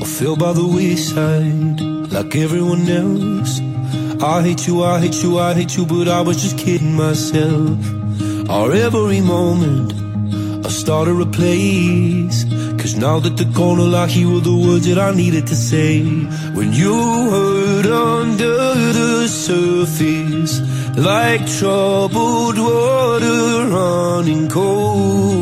I fell by the wayside like everyone else. I hate you, I hate you, I hate you, but I was just kidding myself. Our every moment, I started a place. Cause now that the corner I hear were the words that I needed to say. When you hurt under the surface, like troubled water running cold.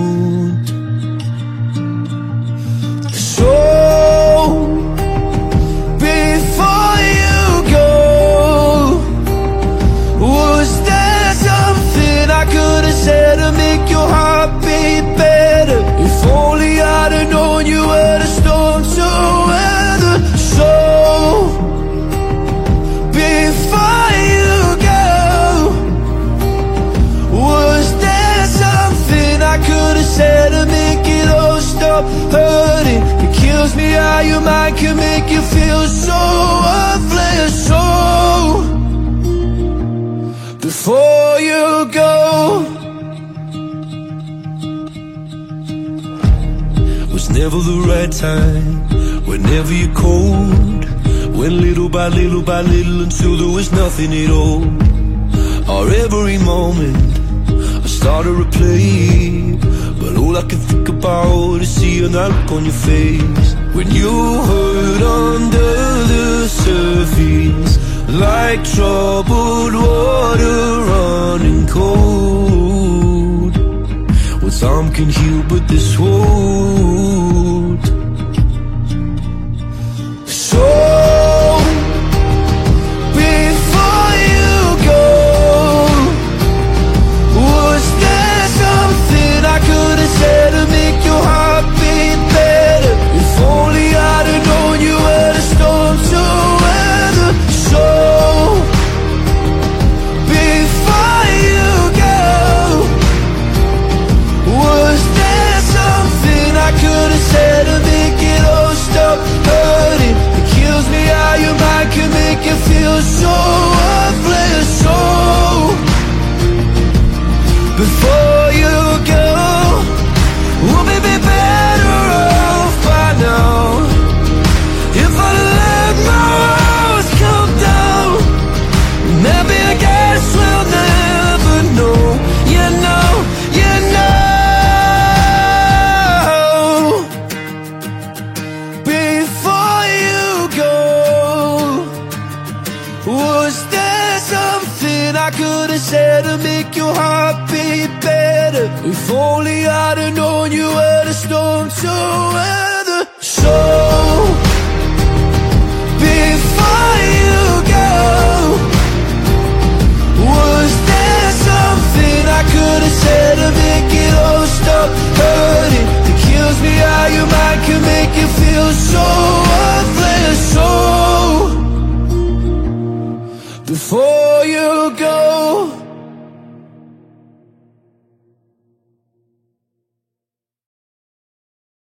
Hurting? It kills me how your mind can make you feel so worthless. So, before you go, was never the right time. Whenever you're cold, went little by little by little until there was nothing at all. Our every moment, I started to play, but all I can think about is seeing that look on your face when you hurt under the surface, like troubled water running cold. Well, time can heal, but this won't. Before said to make your heart beat better? If only I'd have known you were the storm to weather. So, before you go, was there something I could have said to make it all stop